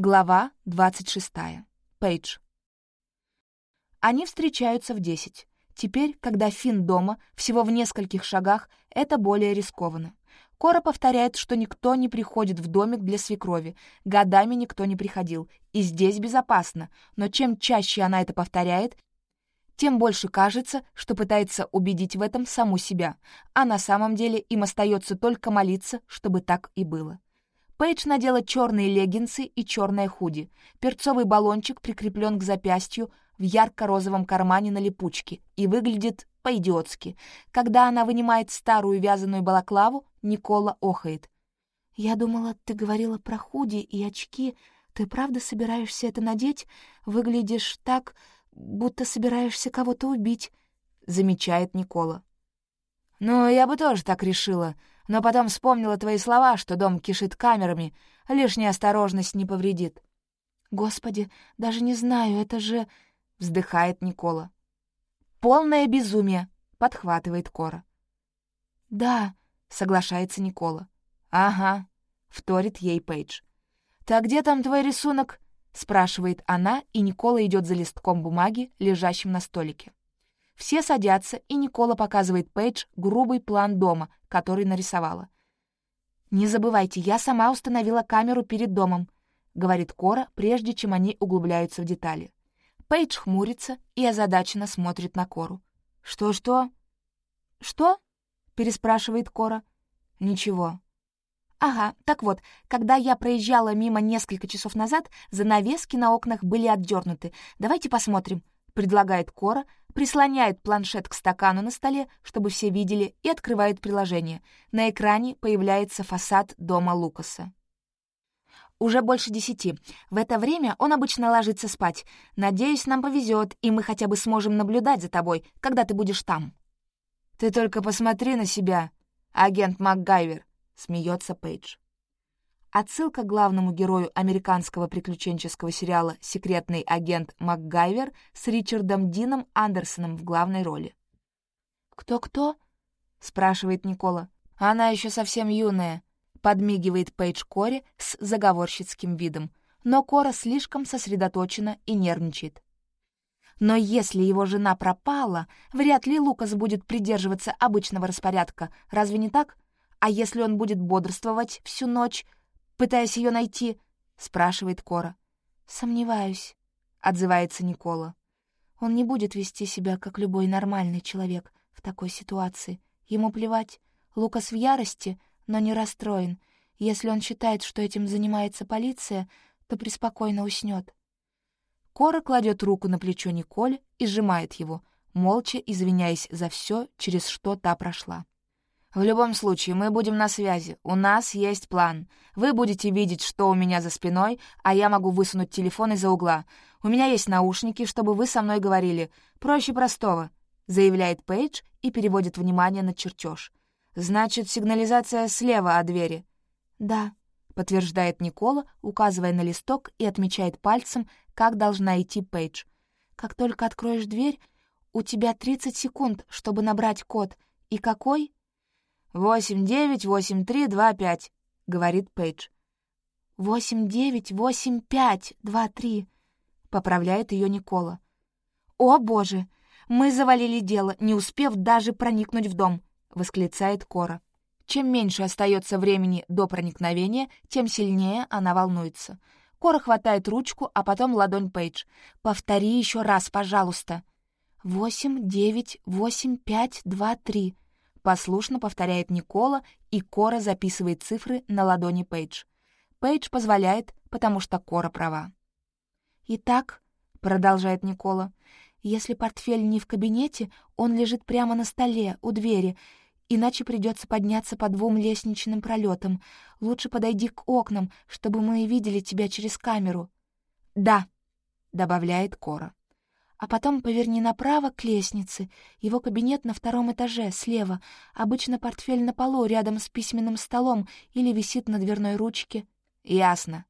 Глава 26. Пейдж. Они встречаются в 10. Теперь, когда Финн дома, всего в нескольких шагах, это более рискованно. Кора повторяет, что никто не приходит в домик для свекрови, годами никто не приходил, и здесь безопасно, но чем чаще она это повторяет, тем больше кажется, что пытается убедить в этом саму себя, а на самом деле им остается только молиться, чтобы так и было. Пейдж надела черные леггинсы и черное худи. Перцовый баллончик прикреплен к запястью в ярко-розовом кармане на липучке и выглядит по-идиотски. Когда она вынимает старую вязаную балаклаву, Никола охает. «Я думала, ты говорила про худи и очки. Ты правда собираешься это надеть? Выглядишь так, будто собираешься кого-то убить», — замечает Никола. «Ну, я бы тоже так решила», но потом вспомнила твои слова, что дом кишит камерами, лишняя осторожность не повредит». «Господи, даже не знаю, это же...» — вздыхает Никола. «Полное безумие!» — подхватывает Кора. «Да», — соглашается Никола. «Ага», — вторит ей Пейдж. «Так где там твой рисунок?» — спрашивает она, и Никола идет за листком бумаги, лежащим на столике. Все садятся, и Никола показывает Пейдж грубый план дома, который нарисовала. «Не забывайте, я сама установила камеру перед домом», — говорит Кора, прежде чем они углубляются в детали. Пейдж хмурится и озадаченно смотрит на Кору. «Что-что?» «Что?» — переспрашивает Кора. «Ничего». «Ага, так вот, когда я проезжала мимо несколько часов назад, занавески на окнах были отдернуты. Давайте посмотрим», — предлагает Кора, прислоняет планшет к стакану на столе, чтобы все видели, и открывает приложение. На экране появляется фасад дома Лукаса. Уже больше десяти. В это время он обычно ложится спать. Надеюсь, нам повезет, и мы хотя бы сможем наблюдать за тобой, когда ты будешь там. «Ты только посмотри на себя, агент МакГайвер», — смеется Пейдж. Отсылка к главному герою американского приключенческого сериала «Секретный агент МакГайвер» с Ричардом Дином Андерсоном в главной роли. «Кто-кто?» — спрашивает Никола. «Она еще совсем юная», — подмигивает Пейдж Кори с заговорщицким видом. Но Кора слишком сосредоточена и нервничает. Но если его жена пропала, вряд ли Лукас будет придерживаться обычного распорядка, разве не так? А если он будет бодрствовать всю ночь, пытаясь ее найти?» — спрашивает Кора. «Сомневаюсь», — отзывается Никола. «Он не будет вести себя, как любой нормальный человек в такой ситуации. Ему плевать. Лукас в ярости, но не расстроен. Если он считает, что этим занимается полиция, то преспокойно уснет. Кора кладет руку на плечо Николь и сжимает его, молча извиняясь за все, через что та прошла. В любом случае, мы будем на связи. У нас есть план. Вы будете видеть, что у меня за спиной, а я могу высунуть телефон из-за угла. У меня есть наушники, чтобы вы со мной говорили. Проще простого», — заявляет Пейдж и переводит внимание на чертеж. «Значит, сигнализация слева от двери». «Да», — подтверждает Никола, указывая на листок и отмечает пальцем, как должна идти Пейдж. «Как только откроешь дверь, у тебя 30 секунд, чтобы набрать код. И какой?» «Восемь, девять, восемь, три, два, пять», — говорит Пейдж. «Восемь, девять, восемь, пять, два, три», — поправляет ее Никола. «О, боже! Мы завалили дело, не успев даже проникнуть в дом», — восклицает Кора. Чем меньше остается времени до проникновения, тем сильнее она волнуется. Кора хватает ручку, а потом ладонь Пейдж. «Повтори еще раз, пожалуйста». «Восемь, девять, восемь, пять, два, три», Послушно повторяет Никола, и Кора записывает цифры на ладони Пейдж. Пейдж позволяет, потому что Кора права. «Итак», — продолжает Никола, — «если портфель не в кабинете, он лежит прямо на столе, у двери, иначе придется подняться по двум лестничным пролетам. Лучше подойди к окнам, чтобы мы видели тебя через камеру». «Да», — добавляет Кора а потом поверни направо к лестнице. Его кабинет на втором этаже, слева. Обычно портфель на полу, рядом с письменным столом или висит на дверной ручке. Ясно.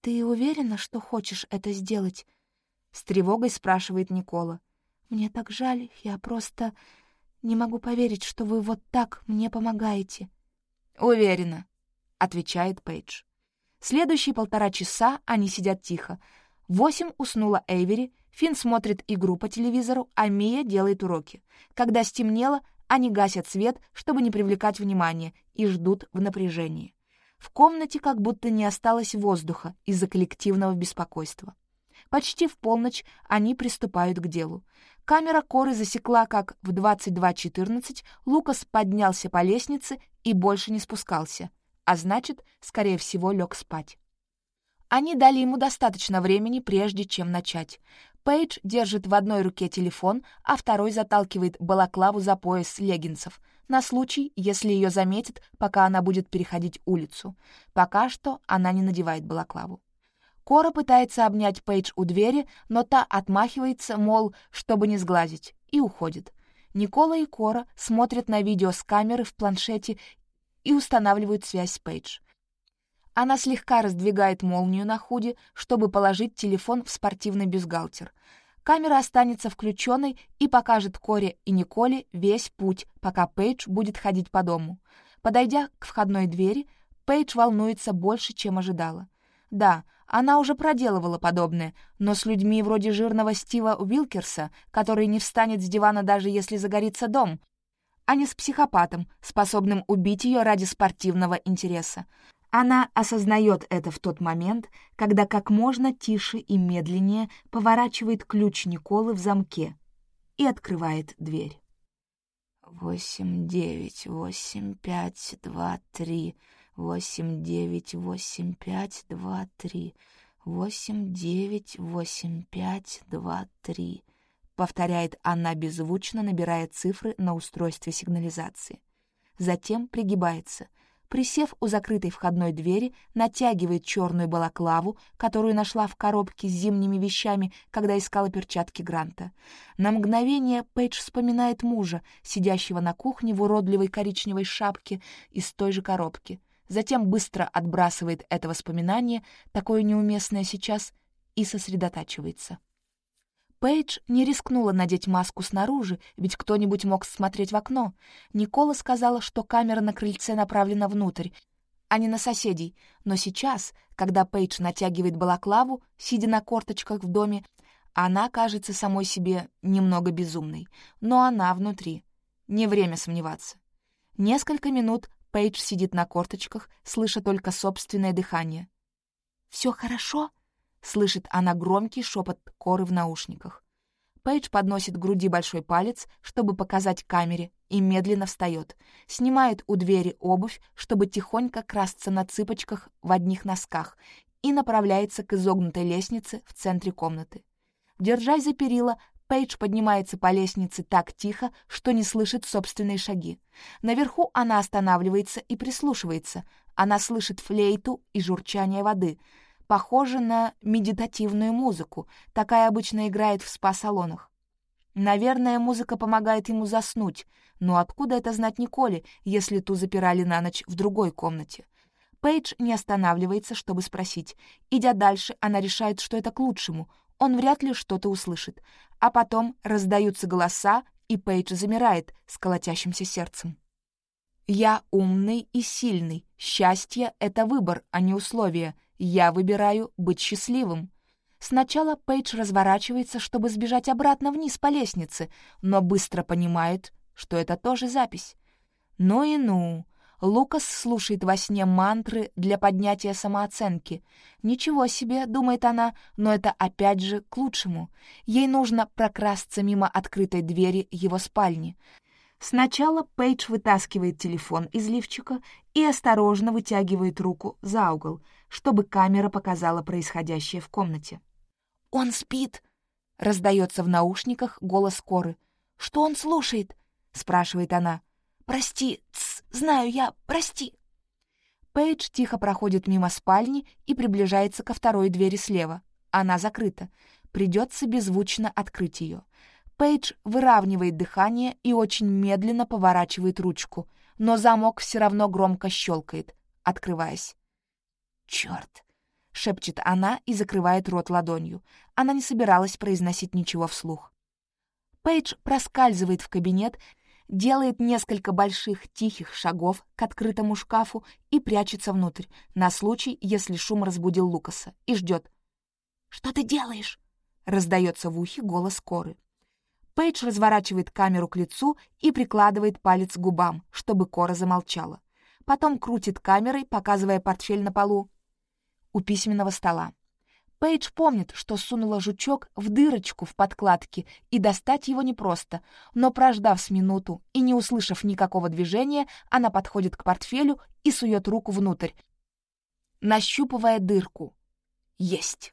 «Ты уверена, что хочешь это сделать?» С тревогой спрашивает Никола. «Мне так жаль, я просто не могу поверить, что вы вот так мне помогаете». «Уверена», — отвечает Пейдж. Следующие полтора часа они сидят тихо. Восемь уснула Эйвери — Финн смотрит игру по телевизору, а Мия делает уроки. Когда стемнело, они гасят свет, чтобы не привлекать внимание, и ждут в напряжении. В комнате как будто не осталось воздуха из-за коллективного беспокойства. Почти в полночь они приступают к делу. Камера коры засекла, как в 22.14 Лукас поднялся по лестнице и больше не спускался, а значит, скорее всего, лег спать. Они дали ему достаточно времени, прежде чем начать. Пейдж держит в одной руке телефон, а второй заталкивает балаклаву за пояс леггинсов на случай, если ее заметят, пока она будет переходить улицу. Пока что она не надевает балаклаву. Кора пытается обнять Пейдж у двери, но та отмахивается, мол, чтобы не сглазить, и уходит. Никола и Кора смотрят на видео с камеры в планшете и устанавливают связь с Пейдж. Она слегка раздвигает молнию на худи, чтобы положить телефон в спортивный бюстгальтер. Камера останется включенной и покажет Коре и Николе весь путь, пока Пейдж будет ходить по дому. Подойдя к входной двери, Пейдж волнуется больше, чем ожидала. Да, она уже проделывала подобное, но с людьми вроде жирного Стива Уилкерса, который не встанет с дивана даже если загорится дом, а не с психопатом, способным убить ее ради спортивного интереса. Она осознает это в тот момент, когда как можно тише и медленнее поворачивает ключ Николы в замке и открывает дверь. «Восемь, девять, восемь, пять, два, три, восемь, девять, восемь, пять, два, три, восемь, девять, восемь, пять, два, три», — повторяет она беззвучно, набирая цифры на устройстве сигнализации. Затем пригибается — присев у закрытой входной двери, натягивает черную балаклаву, которую нашла в коробке с зимними вещами, когда искала перчатки Гранта. На мгновение Пейдж вспоминает мужа, сидящего на кухне в уродливой коричневой шапке из той же коробки. Затем быстро отбрасывает это воспоминание, такое неуместное сейчас, и сосредотачивается. Пейдж не рискнула надеть маску снаружи, ведь кто-нибудь мог смотреть в окно. Никола сказала, что камера на крыльце направлена внутрь, а не на соседей. Но сейчас, когда Пейдж натягивает балаклаву, сидя на корточках в доме, она кажется самой себе немного безумной. Но она внутри. Не время сомневаться. Несколько минут Пейдж сидит на корточках, слыша только собственное дыхание. «Все хорошо?» Слышит она громкий шепот коры в наушниках. Пейдж подносит к груди большой палец, чтобы показать камере, и медленно встает. Снимает у двери обувь, чтобы тихонько красться на цыпочках в одних носках, и направляется к изогнутой лестнице в центре комнаты. Держась за перила, Пейдж поднимается по лестнице так тихо, что не слышит собственные шаги. Наверху она останавливается и прислушивается. Она слышит флейту и журчание воды — Похоже на медитативную музыку, такая обычно играет в спа-салонах. Наверное, музыка помогает ему заснуть, но откуда это знать Николе, если ту запирали на ночь в другой комнате? Пейдж не останавливается, чтобы спросить. Идя дальше, она решает, что это к лучшему. Он вряд ли что-то услышит. А потом раздаются голоса, и Пейдж замирает с колотящимся сердцем. «Я умный и сильный. Счастье — это выбор, а не условие. Я выбираю быть счастливым. Сначала Пейдж разворачивается, чтобы сбежать обратно вниз по лестнице, но быстро понимает, что это тоже запись. Ну и ну. Лукас слушает во сне мантры для поднятия самооценки. «Ничего себе», — думает она, но это опять же к лучшему. Ей нужно прокрасться мимо открытой двери его спальни. Сначала Пейдж вытаскивает телефон из лифчика и осторожно вытягивает руку за угол — чтобы камера показала происходящее в комнате. «Он спит!» — раздается в наушниках голос Коры. «Что он слушает?» — спрашивает она. «Прости, тс, знаю я, прости!» Пейдж тихо проходит мимо спальни и приближается ко второй двери слева. Она закрыта. Придется беззвучно открыть ее. Пейдж выравнивает дыхание и очень медленно поворачивает ручку, но замок все равно громко щелкает, открываясь. «Черт!» — шепчет она и закрывает рот ладонью. Она не собиралась произносить ничего вслух. Пейдж проскальзывает в кабинет, делает несколько больших тихих шагов к открытому шкафу и прячется внутрь, на случай, если шум разбудил Лукаса, и ждет. «Что ты делаешь?» — раздается в ухе голос Коры. Пейдж разворачивает камеру к лицу и прикладывает палец к губам, чтобы Кора замолчала. Потом крутит камерой, показывая портфель на полу у письменного стола. Пейдж помнит, что сунула жучок в дырочку в подкладке, и достать его непросто, но, прождав с минуту и не услышав никакого движения, она подходит к портфелю и сует руку внутрь, нащупывая дырку. Есть!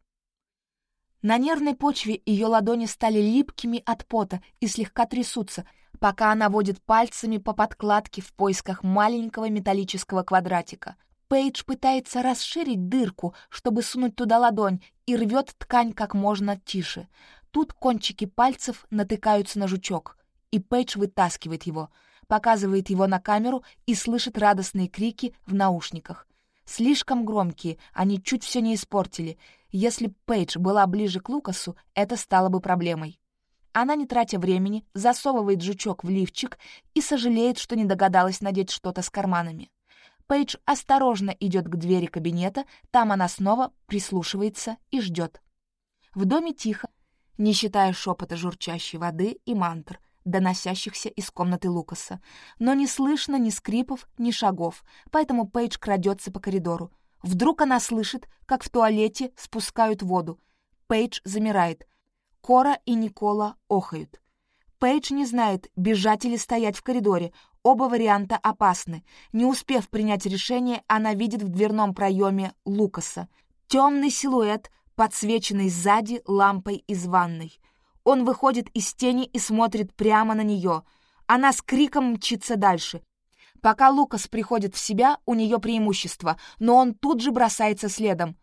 На нервной почве ее ладони стали липкими от пота и слегка трясутся, пока она водит пальцами по подкладке в поисках маленького металлического квадратика — Пейдж пытается расширить дырку, чтобы сунуть туда ладонь, и рвет ткань как можно тише. Тут кончики пальцев натыкаются на жучок, и Пейдж вытаскивает его, показывает его на камеру и слышит радостные крики в наушниках. Слишком громкие, они чуть все не испортили. Если Пейдж была ближе к Лукасу, это стало бы проблемой. Она, не тратя времени, засовывает жучок в лифчик и сожалеет, что не догадалась надеть что-то с карманами. Пейдж осторожно идет к двери кабинета, там она снова прислушивается и ждет. В доме тихо, не считая шепота журчащей воды и мантр, доносящихся из комнаты Лукаса. Но не слышно ни скрипов, ни шагов, поэтому Пейдж крадется по коридору. Вдруг она слышит, как в туалете спускают воду. Пейдж замирает. Кора и Никола охают. Пейдж не знает, бежать или стоять в коридоре. Оба варианта опасны. Не успев принять решение, она видит в дверном проеме Лукаса. Темный силуэт, подсвеченный сзади лампой из ванной. Он выходит из тени и смотрит прямо на нее. Она с криком мчится дальше. Пока Лукас приходит в себя, у нее преимущество, но он тут же бросается следом.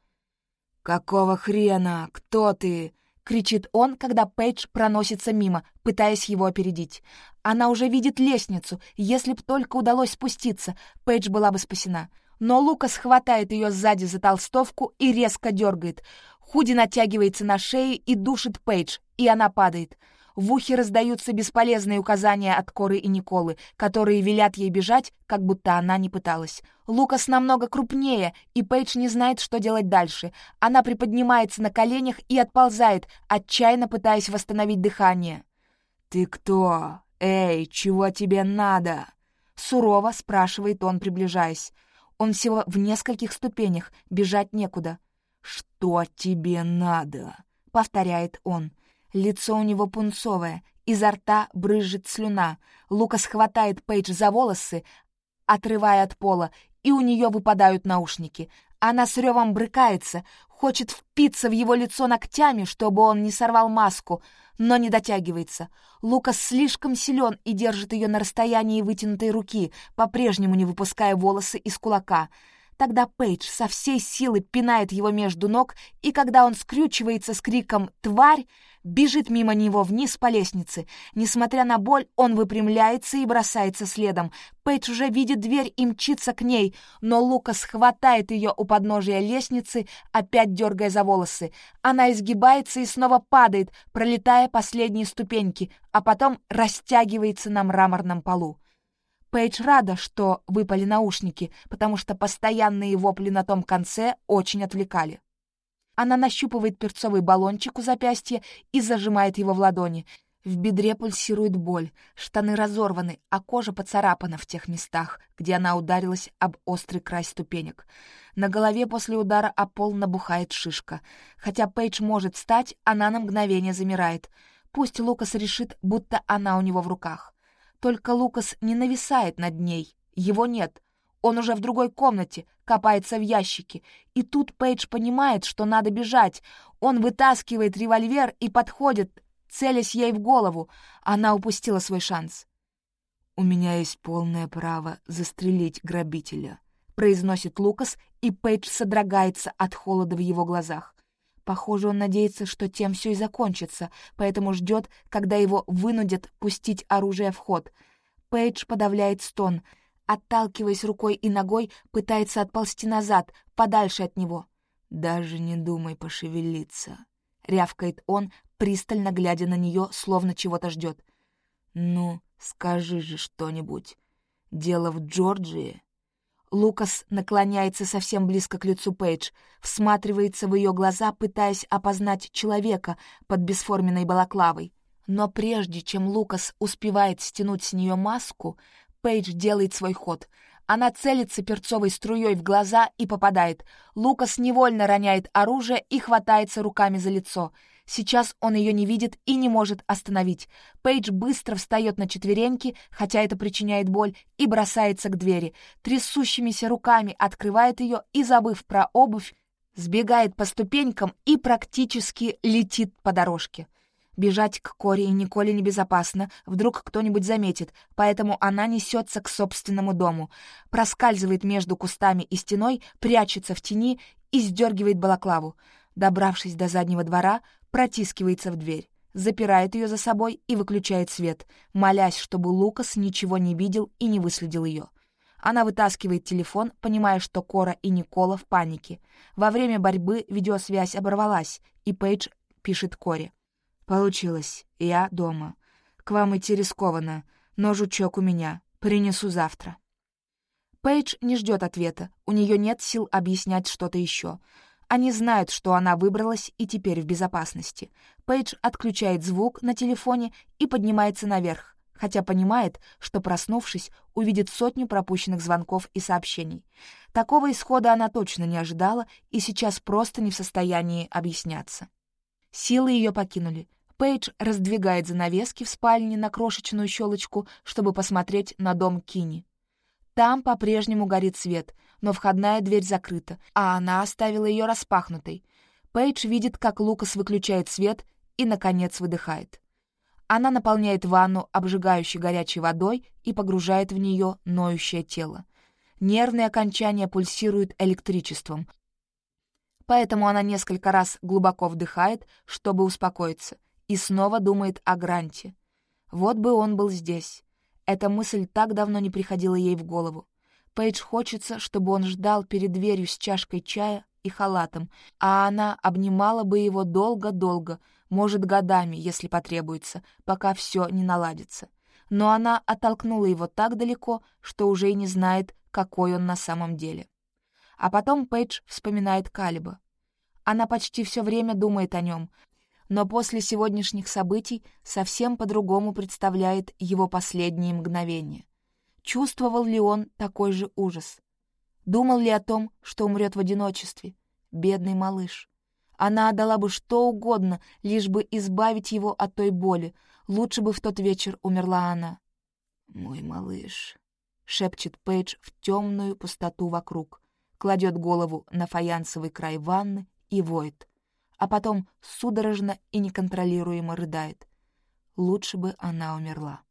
«Какого хрена? Кто ты?» кричит он, когда Пейдж проносится мимо, пытаясь его опередить. Она уже видит лестницу. Если б только удалось спуститься, Пейдж была бы спасена. Но Лукас хватает ее сзади за толстовку и резко дергает. Худи натягивается на шее и душит Пейдж, и она падает. В ухе раздаются бесполезные указания от Коры и Николы, которые велят ей бежать, как будто она не пыталась. Лукас намного крупнее, и Пейдж не знает, что делать дальше. Она приподнимается на коленях и отползает, отчаянно пытаясь восстановить дыхание. «Ты кто? Эй, чего тебе надо?» Сурово спрашивает он, приближаясь. Он всего в нескольких ступенях, бежать некуда. «Что тебе надо?» — повторяет он. — Лицо у него пунцовое, изо рта брызжет слюна. Лукас хватает Пейдж за волосы, отрывая от пола, и у нее выпадают наушники. Она с ревом брыкается, хочет впиться в его лицо ногтями, чтобы он не сорвал маску, но не дотягивается. Лукас слишком силен и держит ее на расстоянии вытянутой руки, по-прежнему не выпуская волосы из кулака — Тогда Пейдж со всей силы пинает его между ног, и когда он скрючивается с криком «Тварь!», бежит мимо него вниз по лестнице. Несмотря на боль, он выпрямляется и бросается следом. Пейдж уже видит дверь и мчится к ней, но Лукас хватает ее у подножия лестницы, опять дергая за волосы. Она изгибается и снова падает, пролетая последние ступеньки, а потом растягивается на мраморном полу. Пейдж рада, что выпали наушники, потому что постоянные вопли на том конце очень отвлекали. Она нащупывает перцовый баллончик у запястья и зажимает его в ладони. В бедре пульсирует боль, штаны разорваны, а кожа поцарапана в тех местах, где она ударилась об острый край ступенек. На голове после удара о пол набухает шишка. Хотя Пейдж может встать, она на мгновение замирает. Пусть Лукас решит, будто она у него в руках. Только Лукас не нависает над ней. Его нет. Он уже в другой комнате, копается в ящике. И тут Пейдж понимает, что надо бежать. Он вытаскивает револьвер и подходит, целясь ей в голову. Она упустила свой шанс. «У меня есть полное право застрелить грабителя», — произносит Лукас, и Пейдж содрогается от холода в его глазах. Похоже, он надеется, что тем все и закончится, поэтому ждет, когда его вынудят пустить оружие в ход. Пейдж подавляет стон, отталкиваясь рукой и ногой, пытается отползти назад, подальше от него. «Даже не думай пошевелиться», — рявкает он, пристально глядя на нее, словно чего-то ждет. «Ну, скажи же что-нибудь. Дело в Джорджии Лукас наклоняется совсем близко к лицу Пейдж, всматривается в ее глаза, пытаясь опознать человека под бесформенной балаклавой. Но прежде чем Лукас успевает стянуть с нее маску, Пейдж делает свой ход. Она целится перцовой струей в глаза и попадает. Лукас невольно роняет оружие и хватается руками за лицо — Сейчас он ее не видит и не может остановить. Пейдж быстро встает на четвереньки, хотя это причиняет боль, и бросается к двери. Трясущимися руками открывает ее и, забыв про обувь, сбегает по ступенькам и практически летит по дорожке. Бежать к Коре и Николе небезопасно, вдруг кто-нибудь заметит, поэтому она несется к собственному дому, проскальзывает между кустами и стеной, прячется в тени и сдергивает балаклаву. Добравшись до заднего двора, протискивается в дверь, запирает ее за собой и выключает свет, молясь, чтобы Лукас ничего не видел и не выследил ее. Она вытаскивает телефон, понимая, что Кора и Никола в панике. Во время борьбы видеосвязь оборвалась, и Пейдж пишет Коре. «Получилось. Я дома. К вам идти рискованно, но жучок у меня. Принесу завтра». Пейдж не ждет ответа, у нее нет сил объяснять что-то еще. Они знают, что она выбралась и теперь в безопасности. Пейдж отключает звук на телефоне и поднимается наверх, хотя понимает, что, проснувшись, увидит сотню пропущенных звонков и сообщений. Такого исхода она точно не ожидала и сейчас просто не в состоянии объясняться. Силы ее покинули. Пейдж раздвигает занавески в спальне на крошечную щелочку, чтобы посмотреть на дом Кини. Там по-прежнему горит свет, но входная дверь закрыта, а она оставила ее распахнутой. Пейдж видит, как Лукас выключает свет и, наконец, выдыхает. Она наполняет ванну обжигающей горячей водой и погружает в нее ноющее тело. Нервные окончания пульсируют электричеством, поэтому она несколько раз глубоко вдыхает, чтобы успокоиться, и снова думает о Гранте. Вот бы он был здесь. Эта мысль так давно не приходила ей в голову. Пейдж хочется, чтобы он ждал перед дверью с чашкой чая и халатом, а она обнимала бы его долго-долго, может, годами, если потребуется, пока все не наладится. Но она оттолкнула его так далеко, что уже и не знает, какой он на самом деле. А потом Пейдж вспоминает Калиба. Она почти все время думает о нем, но после сегодняшних событий совсем по-другому представляет его последние мгновения. Чувствовал ли он такой же ужас? Думал ли о том, что умрет в одиночестве? Бедный малыш. Она отдала бы что угодно, лишь бы избавить его от той боли. Лучше бы в тот вечер умерла она. «Мой малыш», — шепчет Пейдж в темную пустоту вокруг, кладет голову на фаянсовый край ванны и воет а потом судорожно и неконтролируемо рыдает. Лучше бы она умерла.